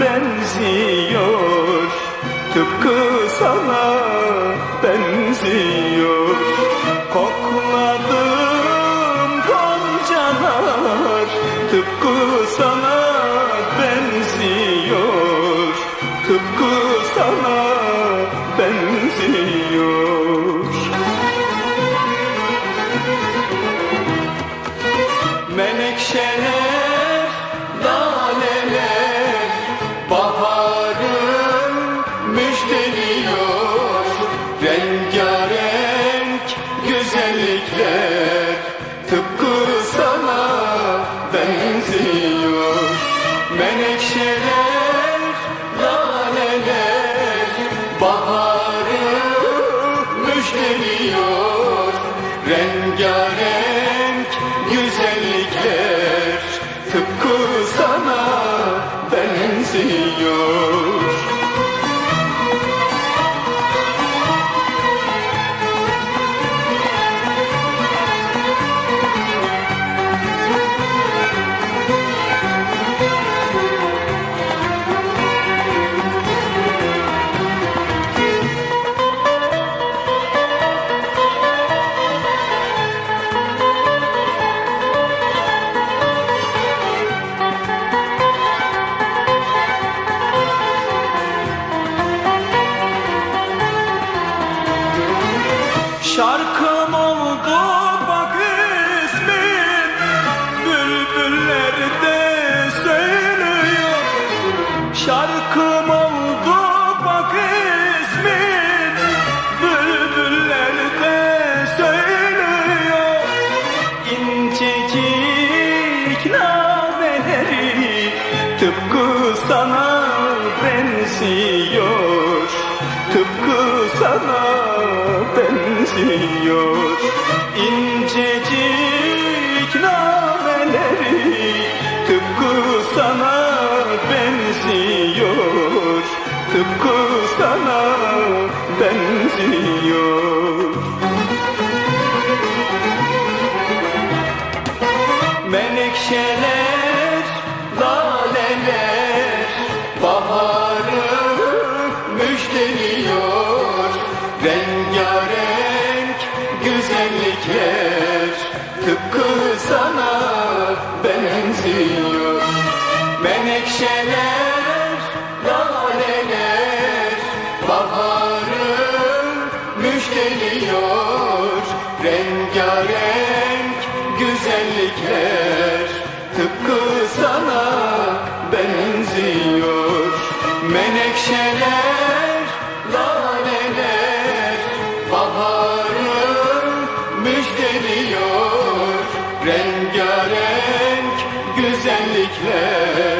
benziyor. Tıpkı sana benziyor. Kokladım goncalar Tıpkı sana benziyor. Tıpkı müjdeliyor Rengarenk güzellikler Tıpkı sana benziyor. Menekşeler, laleler Baharı müjdeliyor. Rengarenk güzellikler Tıpkı sana benziyor Şarkım oldu bak ismin. Bülbüller de söylüyor. Şarkım oldu bak ismin. Bülbüller de söylüyor. İncecik nameleri Tıpkı sana benziyor benziyor İncecik nameleri Tıpkı sana benziyor. Tıpkı sana benziyor Tıpkı sana benziyor. Menekşeler, laleler Baharı müjdeliyor. Rengarenk güzellikler Tıpkı Rengarenk güzellikler